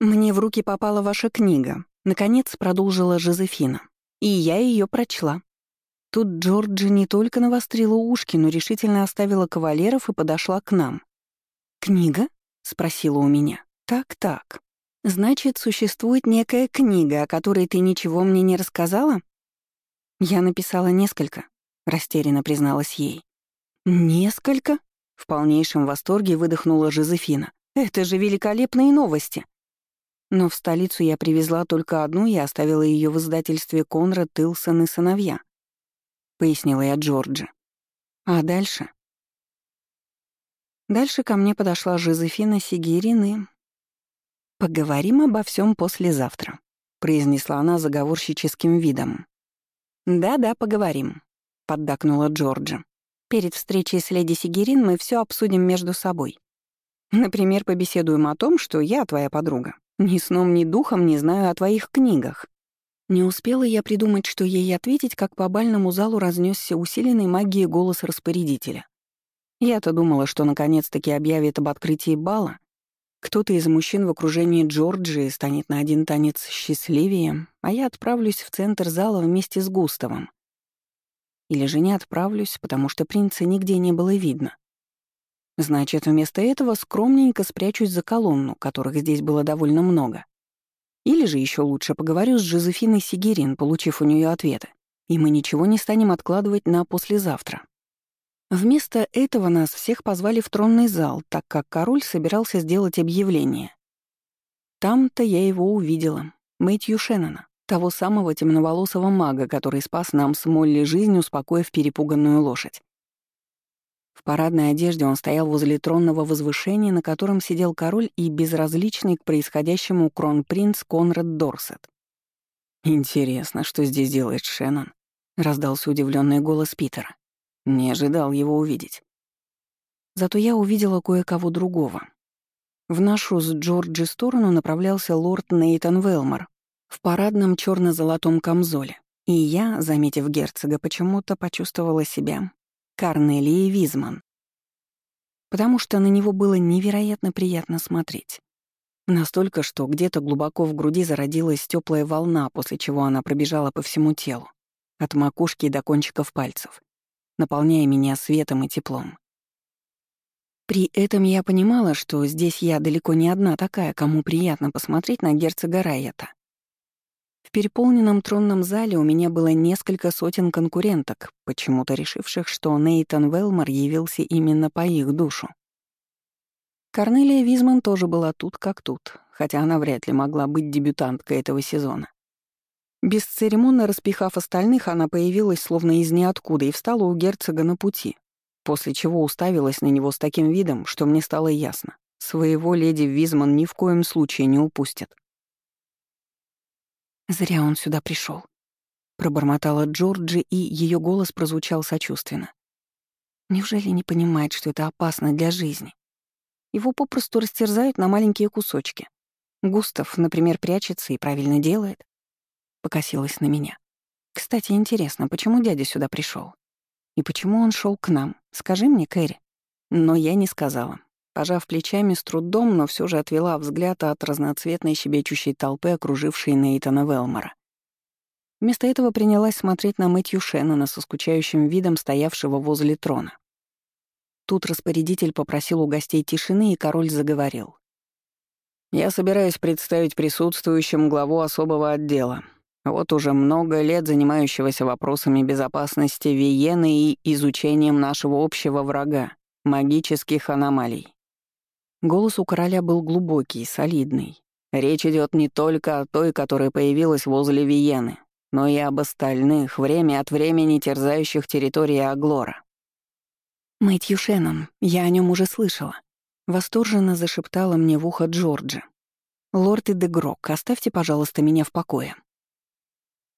«Мне в руки попала ваша книга», — наконец продолжила Жозефина. «И я ее прочла». Тут Джорджи не только навострила ушки, но решительно оставила кавалеров и подошла к нам. «Книга?» — спросила у меня. «Так-так. Значит, существует некая книга, о которой ты ничего мне не рассказала?» «Я написала несколько», — растерянно призналась ей. «Несколько?» — в полнейшем восторге выдохнула Жозефина. «Это же великолепные новости!» Но в столицу я привезла только одну и оставила ее в издательстве Конрад Тилсон и сыновья, пояснила я Джорджи. А дальше? Дальше ко мне подошла Жозефина Сигирин и... «Поговорим обо всем послезавтра», — произнесла она заговорщическим видом. «Да-да, поговорим», — поддакнула Джорджи. «Перед встречей с леди Сигирин мы все обсудим между собой. Например, побеседуем о том, что я твоя подруга, ни сном, ни духом не знаю о твоих книгах. Не успела я придумать, что ей ответить, как по бальному залу разнесся усиленный магией голос распорядителя. Я-то думала, что наконец-таки объявит об открытии бала. Кто-то из мужчин в окружении Джорджии станет на один танец счастливее, а я отправлюсь в центр зала вместе с Густавом. Или же не отправлюсь, потому что принца нигде не было видно. Значит, вместо этого скромненько спрячусь за колонну, которых здесь было довольно много. Или же еще лучше поговорю с Жозефиной Сигерин, получив у нее ответы, и мы ничего не станем откладывать на послезавтра. Вместо этого нас всех позвали в тронный зал, так как король собирался сделать объявление. Там-то я его увидела, Мэтью Шеннона, того самого темноволосого мага, который спас нам с Молли жизнь, успокоив перепуганную лошадь. В парадной одежде он стоял возле тронного возвышения, на котором сидел король и безразличный к происходящему кронпринц Конрад Дорсет. «Интересно, что здесь делает Шеннон?» — раздался удивленный голос Питера. Не ожидал его увидеть. Зато я увидела кое-кого другого. В нашу с Джорджи сторону направлялся лорд Нейтан Велмор в парадном черно золотом камзоле, и я, заметив герцога, почему-то почувствовала себя Корнелии Визман. Потому что на него было невероятно приятно смотреть. Настолько, что где-то глубоко в груди зародилась теплая волна, после чего она пробежала по всему телу, от макушки до кончиков пальцев, наполняя меня светом и теплом. При этом я понимала, что здесь я далеко не одна такая, кому приятно посмотреть на герцога Райета. В переполненном тронном зале у меня было несколько сотен конкуренток, почему-то решивших, что Нейтан Велмор явился именно по их душу. Корнелия Визман тоже была тут как тут, хотя она вряд ли могла быть дебютанткой этого сезона. Бесцеремонно распихав остальных, она появилась словно из ниоткуда и встала у герцога на пути, после чего уставилась на него с таким видом, что мне стало ясно. Своего леди Визман ни в коем случае не упустит. Зря он сюда пришел. Пробормотала Джорджи, и ее голос прозвучал сочувственно. Неужели не понимает, что это опасно для жизни? Его попросту растерзают на маленькие кусочки. Густав, например, прячется и правильно делает. Покосилась на меня. Кстати, интересно, почему дядя сюда пришел? И почему он шел к нам? Скажи мне, Кэрри. Но я не сказала. Пожав плечами с трудом, но все же отвела взгляд от разноцветной щебечущей толпы, окружившей Нейтана Велмора. Вместо этого принялась смотреть на Мэтью Шеннона со скучающим видом стоявшего возле трона. Тут распорядитель попросил у гостей тишины, и король заговорил. «Я собираюсь представить присутствующим главу особого отдела, вот уже много лет занимающегося вопросами безопасности Виены и изучением нашего общего врага — магических аномалий. Голос у короля был глубокий, солидный. Речь идет не только о той, которая появилась возле Виены, но и об остальных, время от времени терзающих территории Аглора. «Мэтью Шеннон, я о нем уже слышала», — восторженно зашептала мне в ухо Джорджи. «Лорд Идегрок, оставьте, пожалуйста, меня в покое».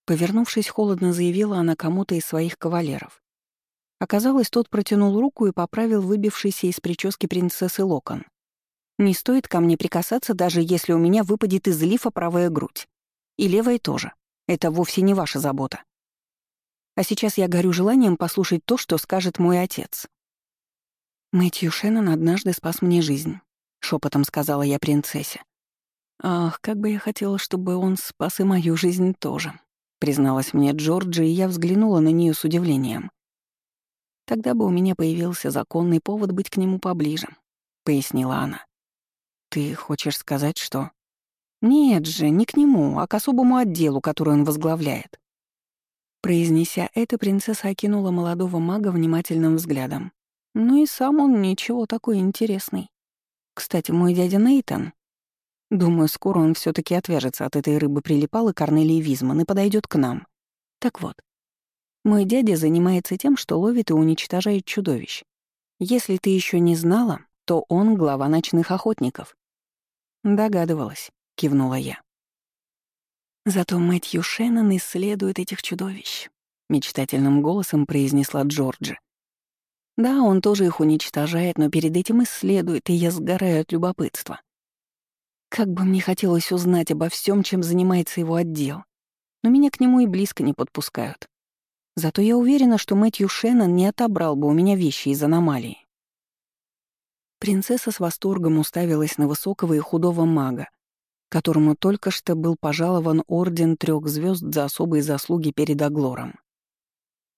Повернувшись, холодно заявила она кому-то из своих кавалеров. Оказалось, тот протянул руку и поправил выбившийся из прически принцессы локон. Не стоит ко мне прикасаться, даже если у меня выпадет из лифа правая грудь. И левая тоже. Это вовсе не ваша забота. А сейчас я горю желанием послушать то, что скажет мой отец. Мэтью Шеннон однажды спас мне жизнь, шепотом сказала я принцессе. «Ах, как бы я хотела, чтобы он спас и мою жизнь тоже», — призналась мне Джорджи, и я взглянула на нее с удивлением. «Тогда бы у меня появился законный повод быть к нему поближе», — пояснила она. «Ты хочешь сказать, что...» «Нет же, не к нему, а к особому отделу, который он возглавляет». Произнеся это, принцесса окинула молодого мага внимательным взглядом. Ну и сам он ничего такой интересный. Кстати, мой дядя Нейтан Думаю, скоро он все таки отвяжется от этой рыбы прилипал и Корнелии Визман и подойдет к нам. Так вот, мой дядя занимается тем, что ловит и уничтожает чудовищ. Если ты еще не знала, то он глава ночных охотников. Догадывалась, кивнула я. Зато Мэтью Шеннон исследует этих чудовищ, мечтательным голосом произнесла Джорджи. Да, он тоже их уничтожает, но перед этим исследует, и я сгораю от любопытства. Как бы мне хотелось узнать обо всем, чем занимается его отдел. Но меня к нему и близко не подпускают. Зато я уверена, что Мэтью Шеннон не отобрал бы у меня вещи из аномалии. Принцесса с восторгом уставилась на высокого и худого мага, которому только что был пожалован орден трех звезд за особые заслуги перед Аглором.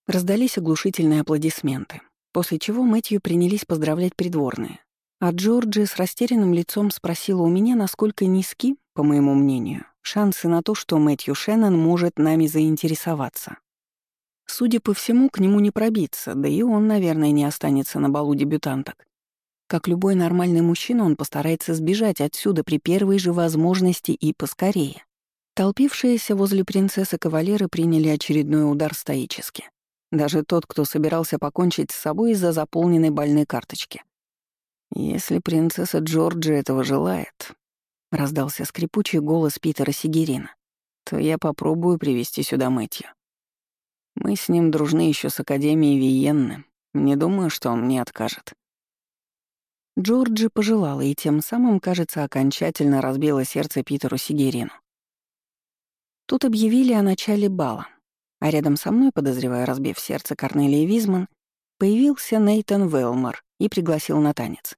Раздались оглушительные аплодисменты, после чего Мэтью принялись поздравлять придворные. А Джорджи с растерянным лицом спросила у меня, насколько низки, по моему мнению, шансы на то, что Мэтью Шеннон может нами заинтересоваться. Судя по всему, к нему не пробиться, да и он, наверное, не останется на балу дебютанток. Как любой нормальный мужчина, он постарается сбежать отсюда при первой же возможности и поскорее. Толпившиеся возле принцессы кавалеры приняли очередной удар стоически. Даже тот, кто собирался покончить с собой из-за заполненной больной карточки. «Если принцесса Джорджи этого желает», — раздался скрипучий голос Питера Сигерина, «то я попробую привести сюда Мэтью. Мы с ним дружны еще с Академией Виенны. Не думаю, что он мне откажет». Джорджи пожелала и тем самым, кажется, окончательно разбила сердце Питеру Сигерину. Тут объявили о начале бала, а рядом со мной, подозревая разбив сердце Корнелии Визман, появился Нейтан Велмор и пригласил на танец.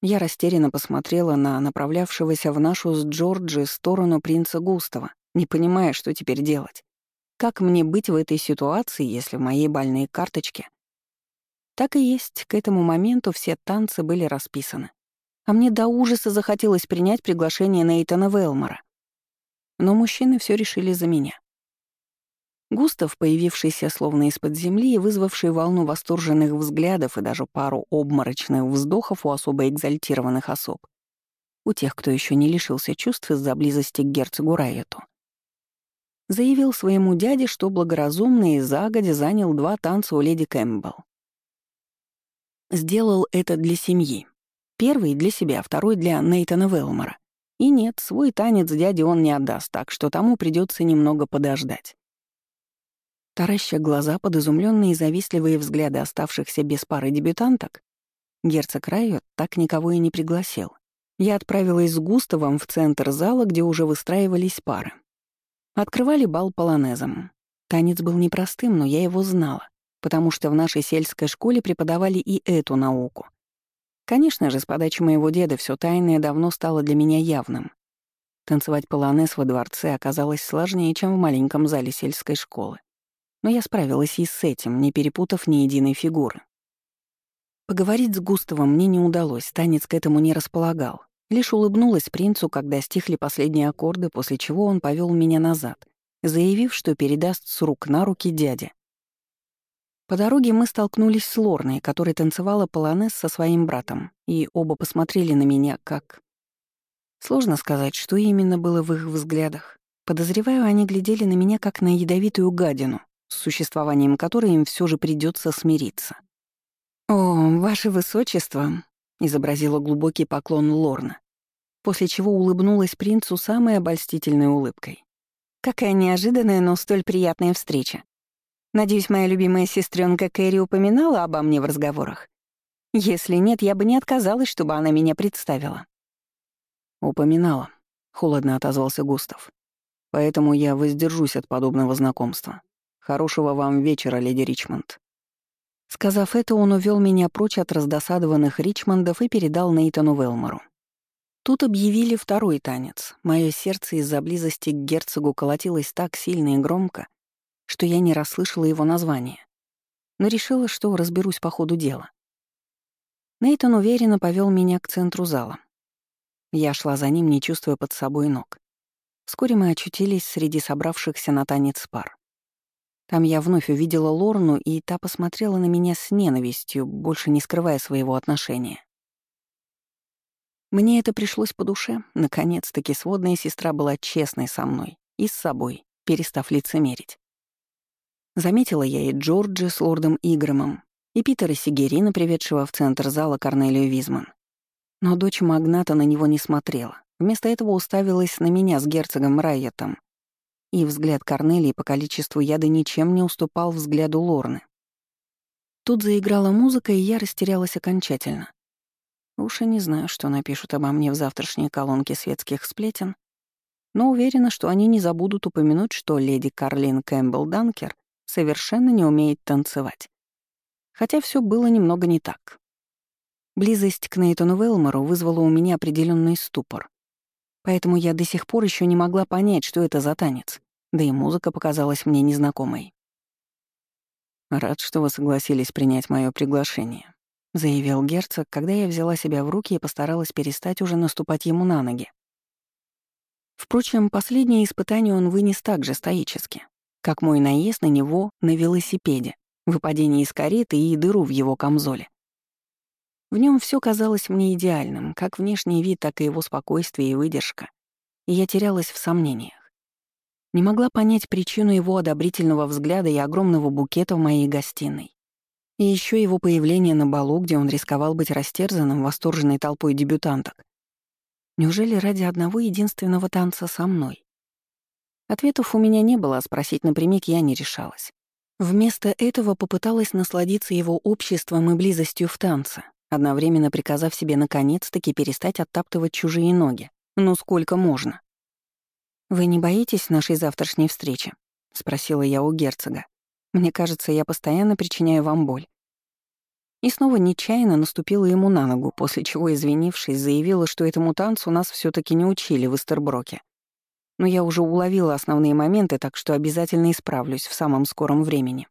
Я растерянно посмотрела на направлявшегося в нашу с Джорджи сторону принца Густава, не понимая, что теперь делать. Как мне быть в этой ситуации, если в моей больной карточке? Так и есть, к этому моменту все танцы были расписаны. А мне до ужаса захотелось принять приглашение Нейтана Велмора. Но мужчины все решили за меня. Густав, появившийся словно из-под земли и вызвавший волну восторженных взглядов и даже пару обморочных вздохов у особо экзальтированных особ, у тех, кто еще не лишился чувств из-за близости к герцогу Райету, заявил своему дяде, что благоразумно и загодя занял два танца у леди Кэмпбелл. Сделал это для семьи. Первый — для себя, второй — для Нейтана Велмора. И нет, свой танец дяде он не отдаст, так что тому придется немного подождать. Тараща глаза под изумленные и завистливые взгляды оставшихся без пары дебютанток, герцог Райот так никого и не пригласил. Я отправилась с Густавом в центр зала, где уже выстраивались пары. Открывали бал полонезом. Танец был непростым, но я его знала, потому что в нашей сельской школе преподавали и эту науку. Конечно же, с подачи моего деда все тайное давно стало для меня явным. Танцевать полонез во дворце оказалось сложнее, чем в маленьком зале сельской школы. Но я справилась и с этим, не перепутав ни единой фигуры. Поговорить с Густавом мне не удалось, танец к этому не располагал. Лишь улыбнулась принцу, когда стихли последние аккорды, после чего он повел меня назад, заявив, что передаст с рук на руки дяде. По дороге мы столкнулись с Лорной, которая танцевала полонез со своим братом, и оба посмотрели на меня как... Сложно сказать, что именно было в их взглядах. Подозреваю, они глядели на меня как на ядовитую гадину, с существованием которой им все же придется смириться. «О, ваше высочество», — изобразила глубокий поклон Лорна, после чего улыбнулась принцу самой обольстительной улыбкой. «Какая неожиданная, но столь приятная встреча. Надеюсь, моя любимая сестренка Кэрри упоминала обо мне в разговорах. Если нет, я бы не отказалась, чтобы она меня представила». «Упоминала», — холодно отозвался Густав. «Поэтому я воздержусь от подобного знакомства. Хорошего вам вечера, леди Ричмонд». Сказав это, он увел меня прочь от раздосадованных Ричмондов и передал Нейтану Велмору. Тут объявили второй танец. Мое сердце из-за близости к герцогу колотилось так сильно и громко, что я не расслышала его название. Но решила, что разберусь по ходу дела. Нейтан уверенно повел меня к центру зала. Я шла за ним, не чувствуя под собой ног. Вскоре мы очутились среди собравшихся на танец пар. Там я вновь увидела Лорну, и та посмотрела на меня с ненавистью, больше не скрывая своего отношения. Мне это пришлось по душе. Наконец-таки сводная сестра была честной со мной и с собой, перестав лицемерить. Заметила я и Джорджи с лордом Игромом, и Питера Сигерина, приведшего в центр зала Корнелию Визман. Но дочь магната на него не смотрела. Вместо этого уставилась на меня с герцогом Райетом. И взгляд Корнелии по количеству яда ничем не уступал взгляду Лорны. Тут заиграла музыка, и я растерялась окончательно. Уж и не знаю, что напишут обо мне в завтрашней колонке светских сплетен, но уверена, что они не забудут упомянуть, что леди Карлин Кэмпбелл Данкер совершенно не умеет танцевать. Хотя все было немного не так. Близость к Нейтану Велмору вызвала у меня определенный ступор. Поэтому я до сих пор еще не могла понять, что это за танец, да и музыка показалась мне незнакомой. «Рад, что вы согласились принять мое приглашение», — заявил герцог, когда я взяла себя в руки и постаралась перестать уже наступать ему на ноги. Впрочем, последнее испытание он вынес так же стоически, как мой наезд на него на велосипеде, выпадение из кареты и дыру в его камзоле. В нем все казалось мне идеальным, как внешний вид, так и его спокойствие и выдержка, и я терялась в сомнениях. Не могла понять причину его одобрительного взгляда и огромного букета в моей гостиной. И еще его появление на балу, где он рисковал быть растерзанным восторженной толпой дебютанток. Неужели ради одного единственного танца со мной? Ответов у меня не было, а спросить напрямик я не решалась. Вместо этого попыталась насладиться его обществом и близостью в танце, одновременно приказав себе наконец-таки перестать оттаптывать чужие ноги. Ну сколько можно? «Вы не боитесь нашей завтрашней встречи?» — спросила я у герцога. Мне кажется, я постоянно причиняю вам боль». И снова нечаянно наступила ему на ногу, после чего, извинившись, заявила, что этому танцу нас все таки не учили в Эстерброке. Но я уже уловила основные моменты, так что обязательно исправлюсь в самом скором времени.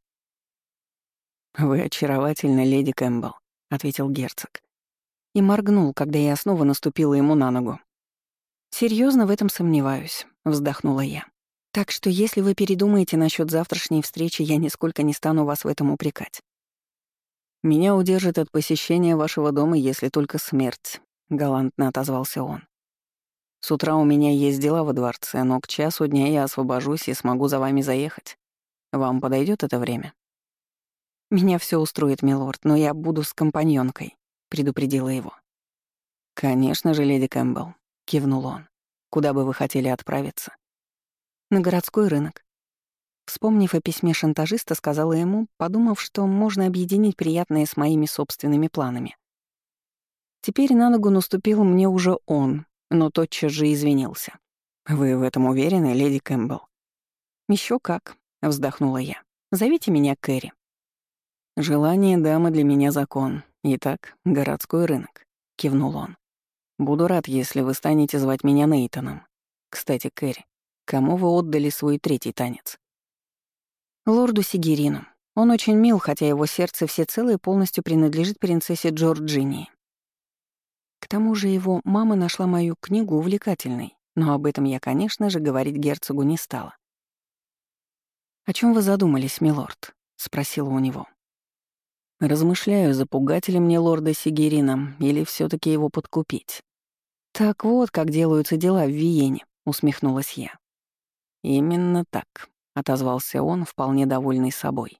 «Вы очаровательна, леди Кэмпбелл», — ответил герцог. И моргнул, когда я снова наступила ему на ногу. Серьезно в этом сомневаюсь», — вздохнула я. Так что если вы передумаете насчет завтрашней встречи, я нисколько не стану вас в этом упрекать. Меня удержит от посещения вашего дома, если только смерть, галантно отозвался он. С утра у меня есть дела во дворце, но к часу дня я освобожусь и смогу за вами заехать. Вам подойдет это время? Меня все устроит, милорд, но я буду с компаньонкой, предупредила его. Конечно же, леди Кэмпбелл, кивнул он. Куда бы вы хотели отправиться? на городской рынок. Вспомнив о письме шантажиста, сказала ему, подумав, что можно объединить приятное с моими собственными планами. Теперь на ногу наступил мне уже он, но тотчас же извинился. «Вы в этом уверены, леди Кэмпбелл?» Еще как», — вздохнула я. «Зовите меня Кэрри». «Желание дамы для меня закон. Итак, городской рынок», — кивнул он. «Буду рад, если вы станете звать меня Нейтаном. Кстати, Кэрри, Кому вы отдали свой третий танец? Лорду Сигерину. Он очень мил, хотя его сердце всецело и полностью принадлежит принцессе Джорджинии. К тому же его мама нашла мою книгу увлекательной, но об этом я, конечно же, говорить герцогу не стала. «О чем вы задумались, милорд?» — спросила у него. «Размышляю, запугать ли мне лорда Сигерина или все таки его подкупить». «Так вот, как делаются дела в Виене», — усмехнулась я. «Именно так», — отозвался он, вполне довольный собой.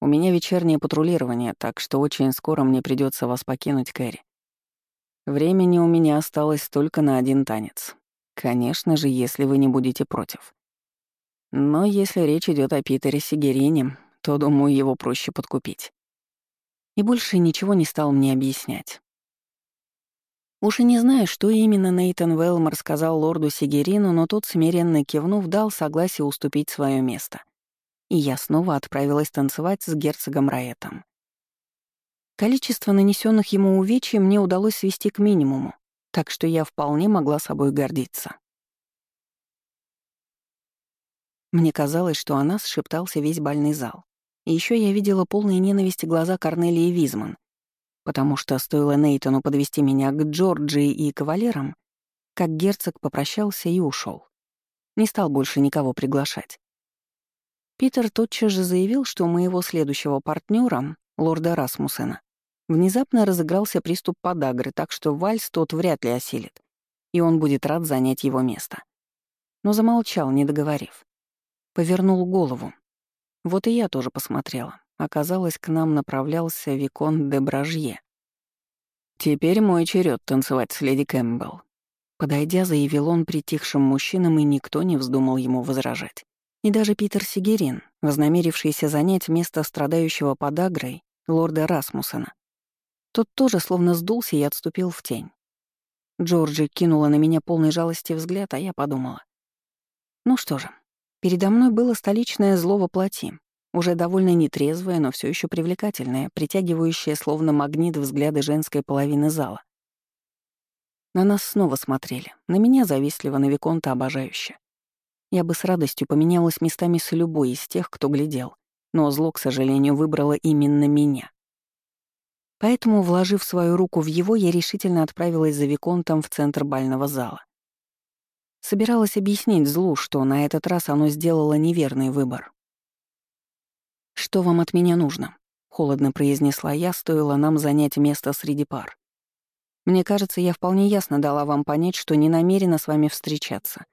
«У меня вечернее патрулирование, так что очень скоро мне придется вас покинуть, Кэрри. Времени у меня осталось только на один танец. Конечно же, если вы не будете против. Но если речь идет о Питере Сигерине, то, думаю, его проще подкупить». И больше ничего не стал мне объяснять. Уж и не знаю, что именно Нейтан Велмор сказал лорду Сигерину, но тот, смиренно кивнув, дал согласие уступить свое место. И я снова отправилась танцевать с герцогом Раэтом. Количество нанесенных ему увечий мне удалось свести к минимуму, так что я вполне могла собой гордиться. Мне казалось, что о нас шептался весь бальный зал. И еще я видела полные ненависти глаза Корнелии Визман, потому что стоило Нейтану подвести меня к Джорджии и кавалерам, как герцог попрощался и ушел. Не стал больше никого приглашать. Питер тотчас же заявил, что моего следующего партнера, лорда Расмусена, внезапно разыгрался приступ подагры, так что вальс тот вряд ли осилит, и он будет рад занять его место. Но замолчал, не договорив. Повернул голову. Вот и я тоже посмотрела. Оказалось, к нам направлялся Викон де Бражье. «Теперь мой черед танцевать с леди Кэмпбелл», Подойдя, заявил он притихшим мужчинам, и никто не вздумал ему возражать. И даже Питер Сигерин, вознамерившийся занять место страдающего подагрой лорда Расмусона. Тот тоже словно сдулся и отступил в тень. Джорджи кинула на меня полный жалости взгляд, а я подумала. Ну что же, передо мной было столичное зло во плоти, уже довольно нетрезвое, но все еще привлекательное, притягивающее словно магнит взгляды женской половины зала. На нас снова смотрели, на меня завистливо, на Виконта обожающе. Я бы с радостью поменялась местами с любой из тех, кто глядел, но зло, к сожалению, выбрало именно меня. Поэтому, вложив свою руку в его, я решительно отправилась за Виконтом в центр бального зала. Собиралась объяснить злу, что на этот раз оно сделало неверный выбор. «Что вам от меня нужно?» — холодно произнесла я, стоило нам занять место среди пар. Мне кажется, я вполне ясно дала вам понять, что не намерена с вами встречаться.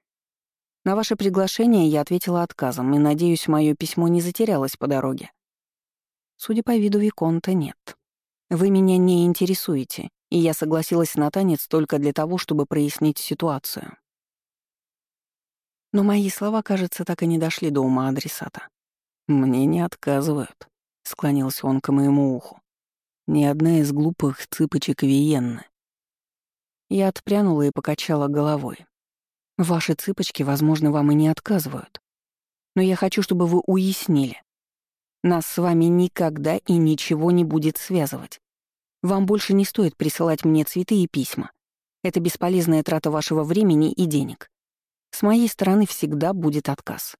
На ваше приглашение я ответила отказом, и, надеюсь, мое письмо не затерялось по дороге. Судя по виду Виконта, нет. Вы меня не интересуете, и я согласилась на танец только для того, чтобы прояснить ситуацию. Но мои слова, кажется, так и не дошли до ума адресата. «Мне не отказывают», — склонился он к моему уху. «Ни одна из глупых цыпочек Виенны я отпрянула и покачала головой. Ваши цыпочки, возможно, вам и не отказывают. Но я хочу, чтобы вы уяснили. Нас с вами никогда и ничего не будет связывать. Вам больше не стоит присылать мне цветы и письма. Это бесполезная трата вашего времени и денег. С моей стороны всегда будет отказ.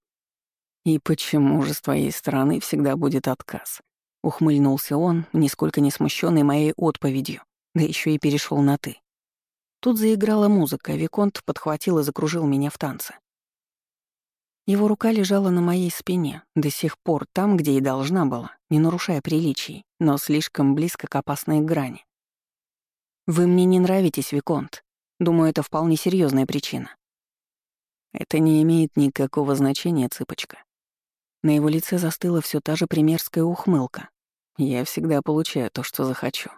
«И почему же с твоей стороны всегда будет отказ?» — ухмыльнулся он, нисколько не смущенный моей отповедью, да еще и перешел на «ты». Тут заиграла музыка, Виконт подхватил и закружил меня в танце. Его рука лежала на моей спине, до сих пор там, где и должна была, не нарушая приличий, но слишком близко к опасной грани. «Вы мне не нравитесь, Виконт. Думаю, это вполне серьезная причина». Это не имеет никакого значения, цыпочка. На его лице застыла все та же примерская ухмылка. Я всегда получаю то, что захочу.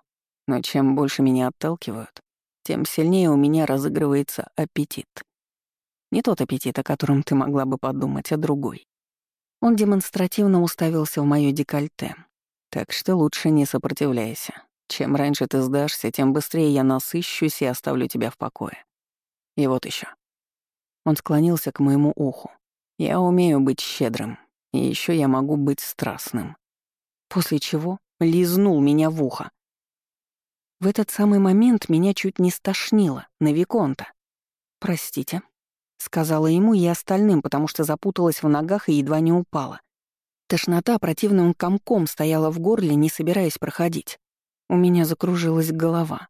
Но чем больше меня отталкивают, тем сильнее у меня разыгрывается аппетит. Не тот аппетит, о котором ты могла бы подумать, а другой. Он демонстративно уставился в моё декольте. Так что лучше не сопротивляйся. Чем раньше ты сдашься, тем быстрее я насыщусь и оставлю тебя в покое. И вот еще. Он склонился к моему уху. Я умею быть щедрым, и еще я могу быть страстным. После чего лизнул меня в ухо. В этот самый момент меня чуть не стошнило на Виконта. «Простите», — сказала ему и остальным, потому что запуталась в ногах и едва не упала. Тошнота противным комком стояла в горле, не собираясь проходить. У меня закружилась голова.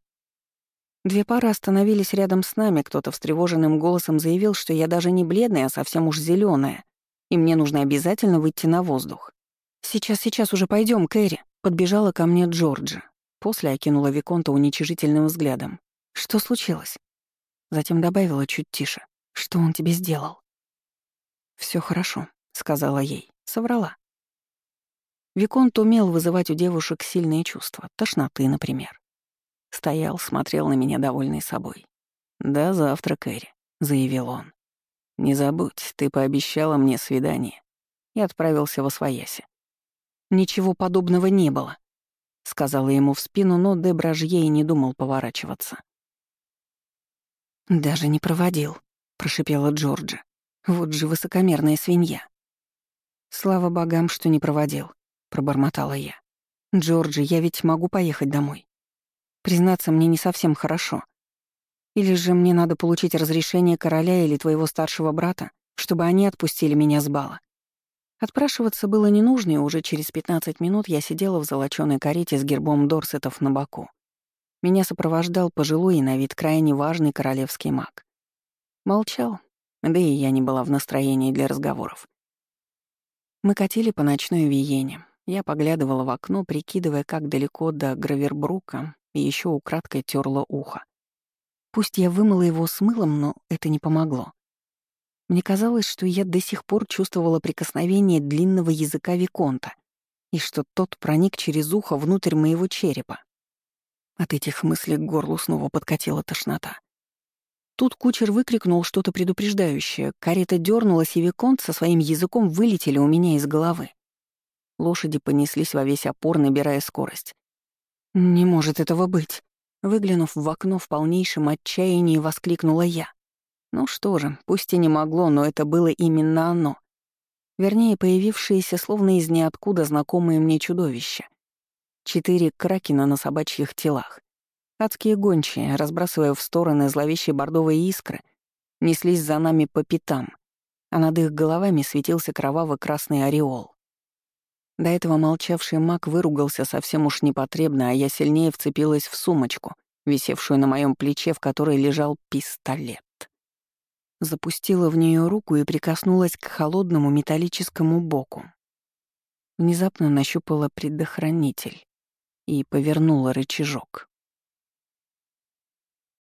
Две пары остановились рядом с нами, кто-то встревоженным голосом заявил, что я даже не бледная, а совсем уж зеленая, и мне нужно обязательно выйти на воздух. «Сейчас, сейчас уже пойдем, Кэрри», — подбежала ко мне Джорджи. После окинула Виконта уничижительным взглядом. «Что случилось?» Затем добавила чуть тише. «Что он тебе сделал?» Все хорошо», — сказала ей. Соврала. Виконт умел вызывать у девушек сильные чувства, тошноты, например. Стоял, смотрел на меня, довольный собой. «До завтра, Кэрри», — заявил он. «Не забудь, ты пообещала мне свидание». И отправился во свояси. Ничего подобного не было. — сказала ему в спину, но де Бражье и не думал поворачиваться. «Даже не проводил», — прошипела Джорджа. «Вот же высокомерная свинья». «Слава богам, что не проводил», — пробормотала я. «Джорджи, я ведь могу поехать домой. Признаться, мне не совсем хорошо». Или же мне надо получить разрешение короля или твоего старшего брата, чтобы они отпустили меня с бала. Отпрашиваться было не нужно, и уже через 15 минут я сидела в золочёной карете с гербом Дорсетов на боку. Меня сопровождал пожилой и на вид крайне важный королевский маг. Молчал, да и я не была в настроении для разговоров. Мы катили по ночной Виене. Я поглядывала в окно, прикидывая, как далеко до Гравербрука, и еще украдкой терла ухо. Пусть я вымыла его с мылом, но это не помогло. Мне казалось, что я до сих пор чувствовала прикосновение длинного языка Виконта и что тот проник через ухо внутрь моего черепа. От этих мыслей к горлу снова подкатила тошнота. Тут кучер выкрикнул что-то предупреждающее. Карета дернулась, и Виконт со своим языком вылетели у меня из головы. Лошади понеслись во весь опор, набирая скорость. «Не может этого быть!» Выглянув в окно в полнейшем отчаянии, воскликнула я. Ну что же, пусть и не могло, но это было именно оно. Вернее, появившееся словно из ниоткуда знакомые мне чудовища. Четыре кракена на собачьих телах. Адские гончие, разбрасывая в стороны зловещие бордовые искры, неслись за нами по пятам, а над их головами светился кроваво-красный ореол. До этого молчавший маг выругался совсем уж непотребно, а я сильнее вцепилась в сумочку, висевшую на моем плече, в которой лежал пистолет. Запустила в нее руку и прикоснулась к холодному металлическому боку. Внезапно нащупала предохранитель и повернула рычажок.